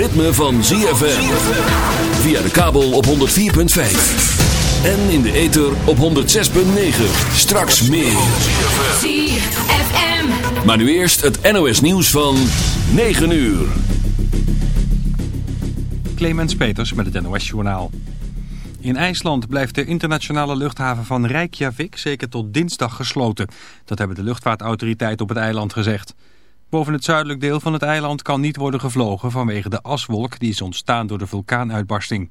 ritme van ZFM. Via de kabel op 104.5. En in de ether op 106.9. Straks meer. ZFM. Maar nu eerst het NOS nieuws van 9 uur. Clemens Peters met het NOS Journaal. In IJsland blijft de internationale luchthaven van Reykjavik zeker tot dinsdag gesloten. Dat hebben de luchtvaartautoriteiten op het eiland gezegd. Boven het zuidelijk deel van het eiland kan niet worden gevlogen vanwege de aswolk die is ontstaan door de vulkaanuitbarsting.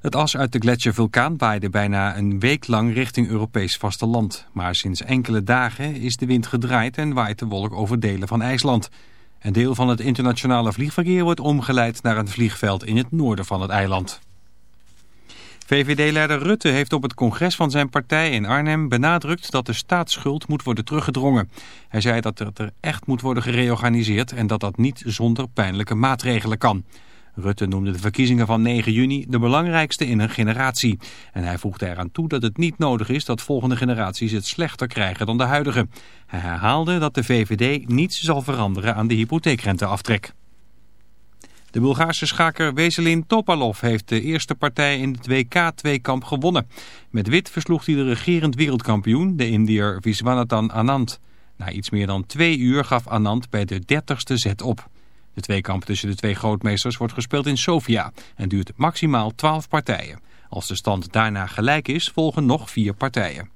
Het as uit de gletsjervulkaan waaide bijna een week lang richting Europees vasteland. Maar sinds enkele dagen is de wind gedraaid en waait de wolk over delen van IJsland. Een deel van het internationale vliegverkeer wordt omgeleid naar een vliegveld in het noorden van het eiland. VVD-leider Rutte heeft op het congres van zijn partij in Arnhem benadrukt dat de staatsschuld moet worden teruggedrongen. Hij zei dat het er echt moet worden gereorganiseerd en dat dat niet zonder pijnlijke maatregelen kan. Rutte noemde de verkiezingen van 9 juni de belangrijkste in een generatie. En hij voegde eraan toe dat het niet nodig is dat volgende generaties het slechter krijgen dan de huidige. Hij herhaalde dat de VVD niets zal veranderen aan de hypotheekrenteaftrek. De Bulgaarse schaker Weselin Topalov heeft de eerste partij in het WK-tweekamp gewonnen. Met wit versloeg hij de regerend wereldkampioen, de Indiër Viswanathan Anand. Na iets meer dan twee uur gaf Anand bij de dertigste zet op. De tweekamp tussen de twee grootmeesters wordt gespeeld in Sofia en duurt maximaal 12 partijen. Als de stand daarna gelijk is, volgen nog vier partijen.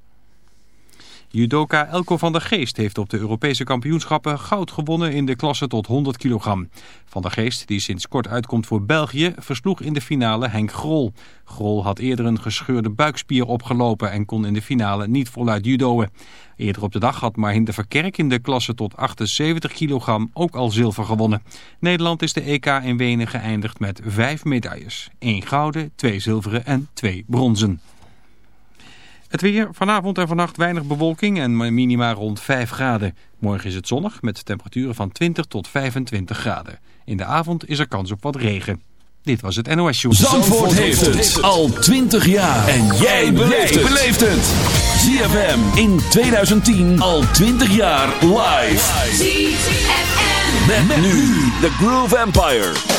Judoka Elko van der Geest heeft op de Europese kampioenschappen goud gewonnen in de klasse tot 100 kilogram. Van der Geest, die sinds kort uitkomt voor België, versloeg in de finale Henk Grol. Grol had eerder een gescheurde buikspier opgelopen en kon in de finale niet voluit judoën. Eerder op de dag had Marhin Verkerk in de klasse tot 78 kilogram ook al zilver gewonnen. Nederland is de EK in Wenen geëindigd met vijf medailles. één gouden, twee zilveren en twee bronzen. Het weer, vanavond en vannacht weinig bewolking en minima rond 5 graden. Morgen is het zonnig met temperaturen van 20 tot 25 graden. In de avond is er kans op wat regen. Dit was het NOS Show. Zandvoort heeft het al 20 jaar. En jij beleeft het. ZFM in 2010 al 20 jaar live. ZFM. Met, nu de Groove Empire.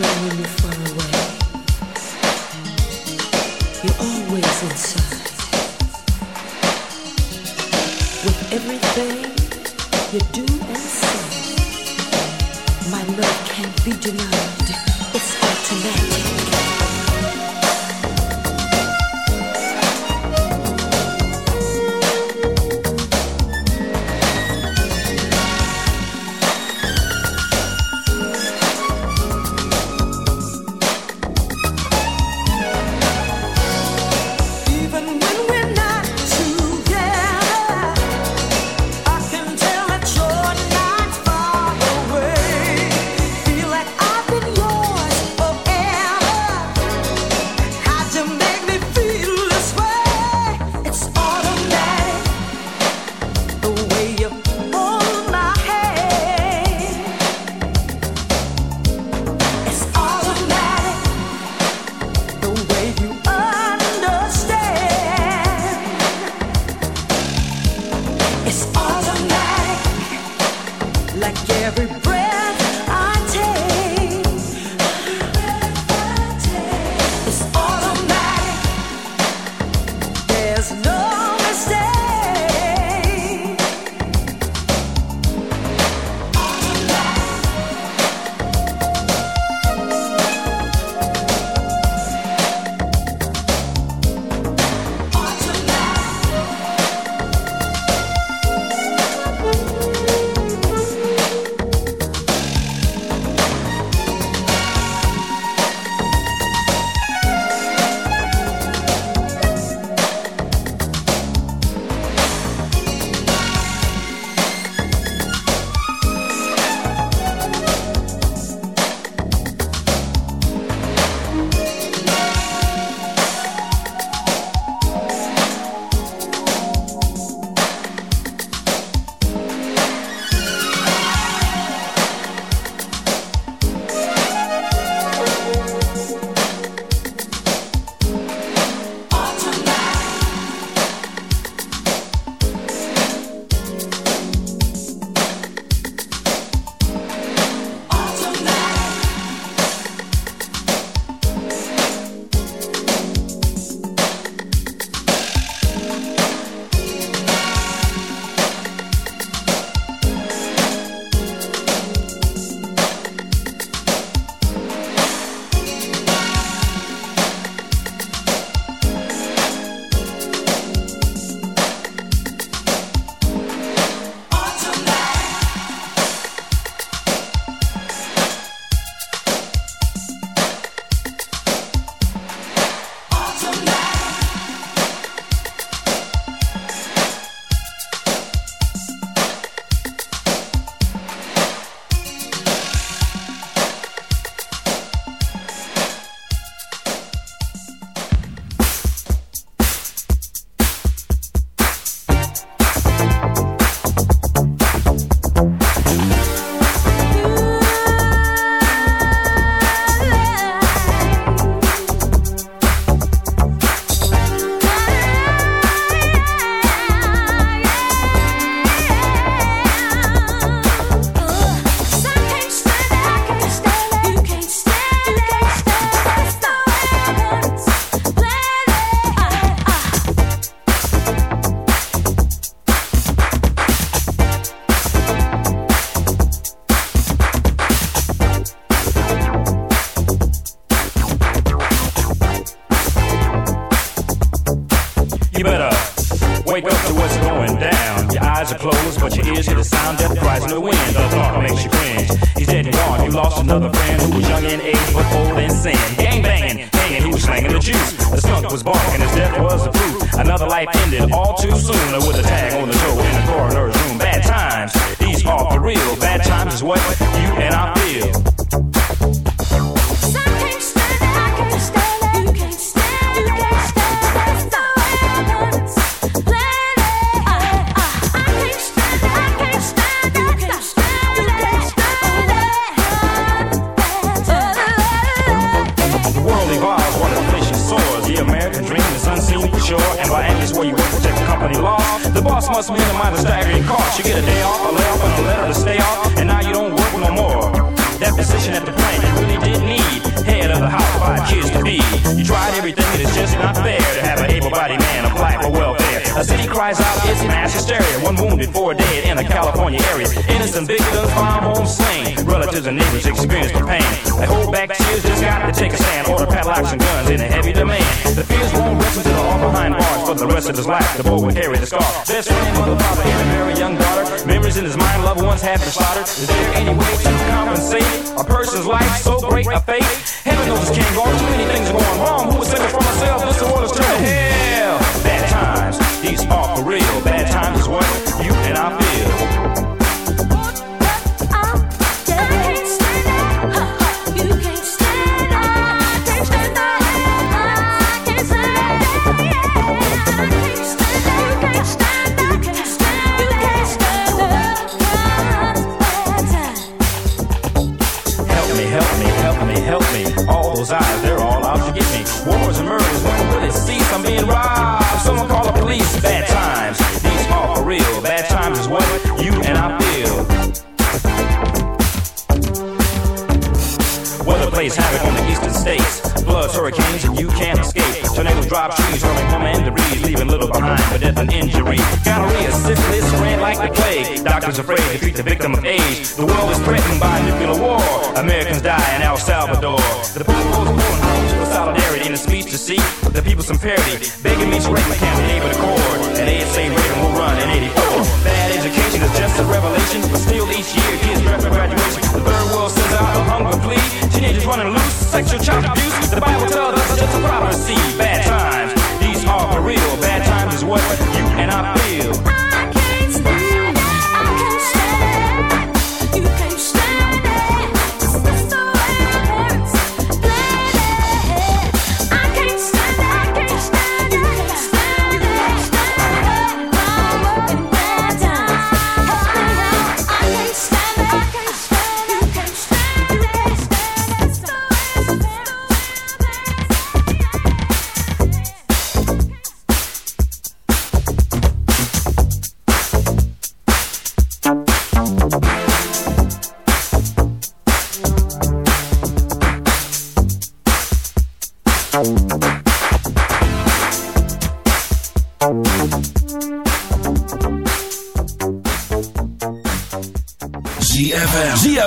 when you far away.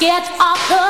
get off the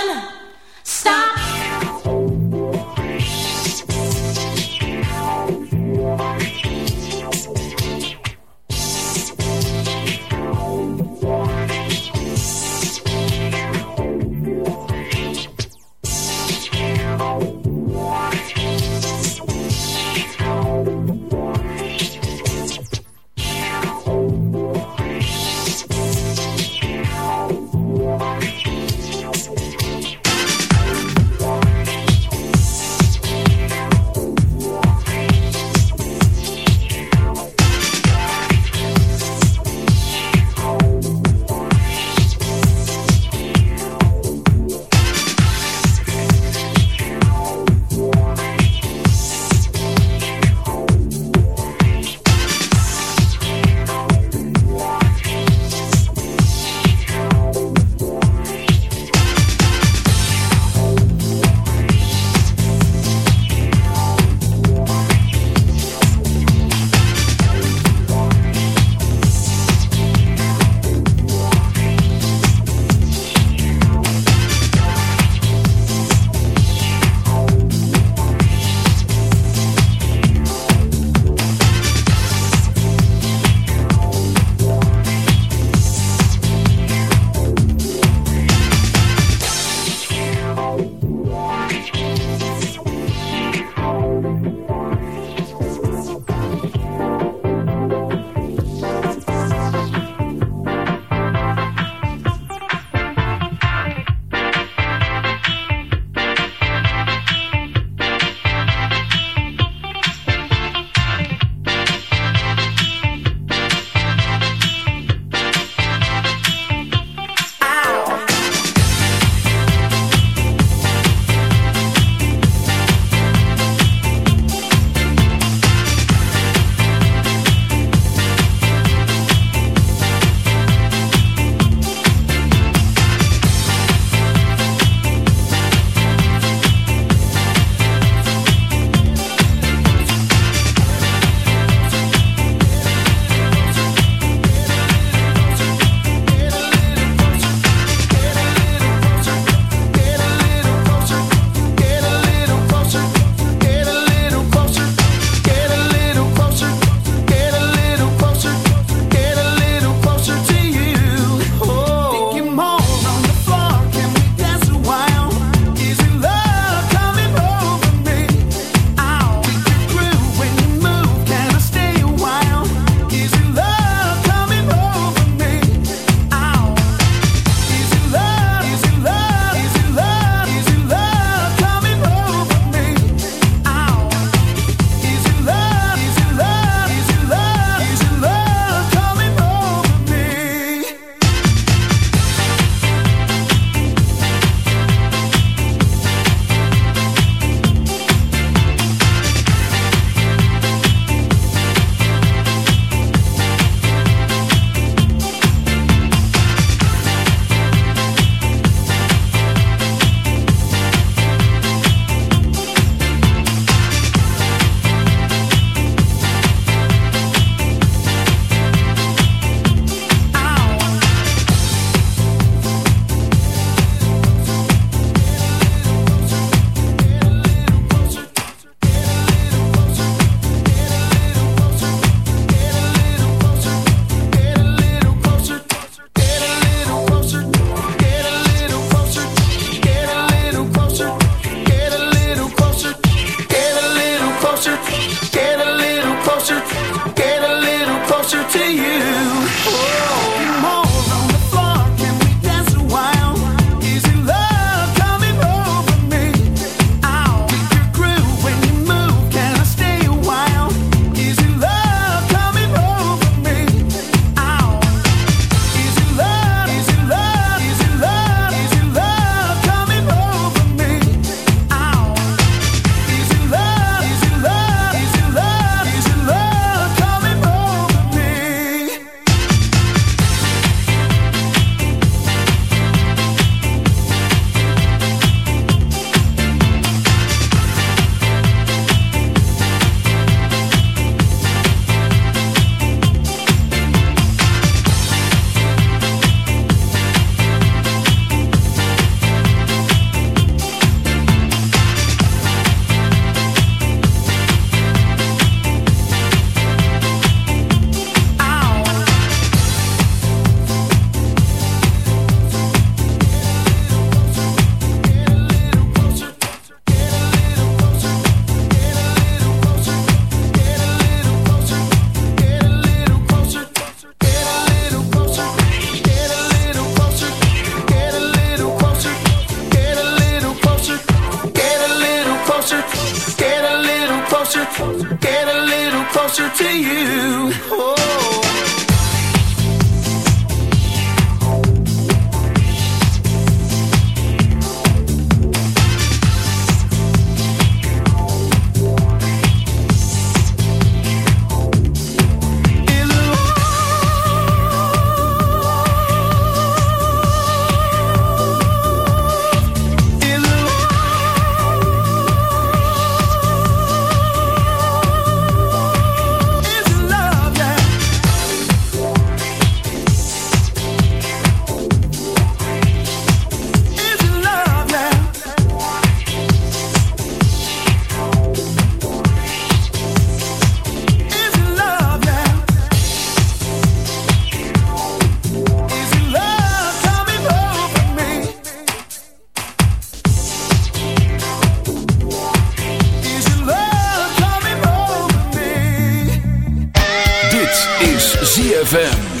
ZFM.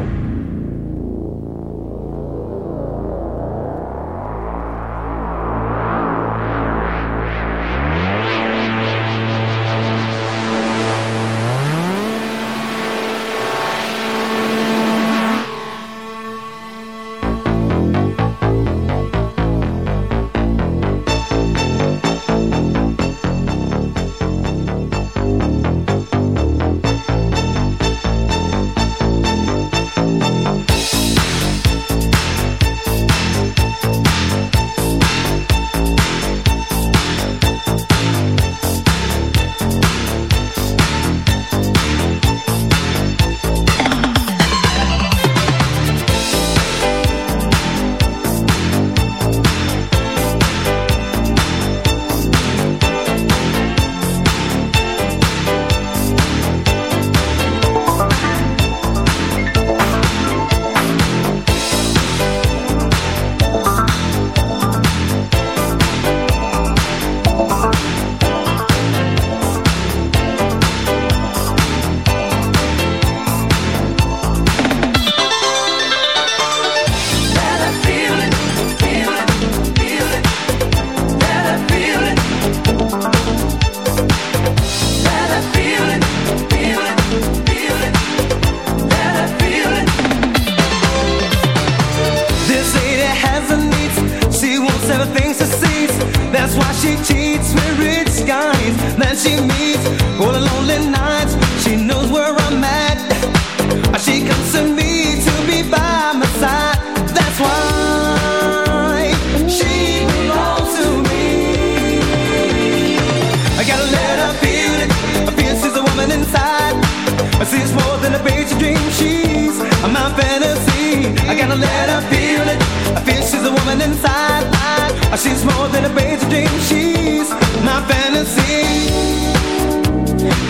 everything succeeds. That's why she cheats with rich guys. Then she meets all the lonely nights.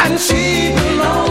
and she belongs.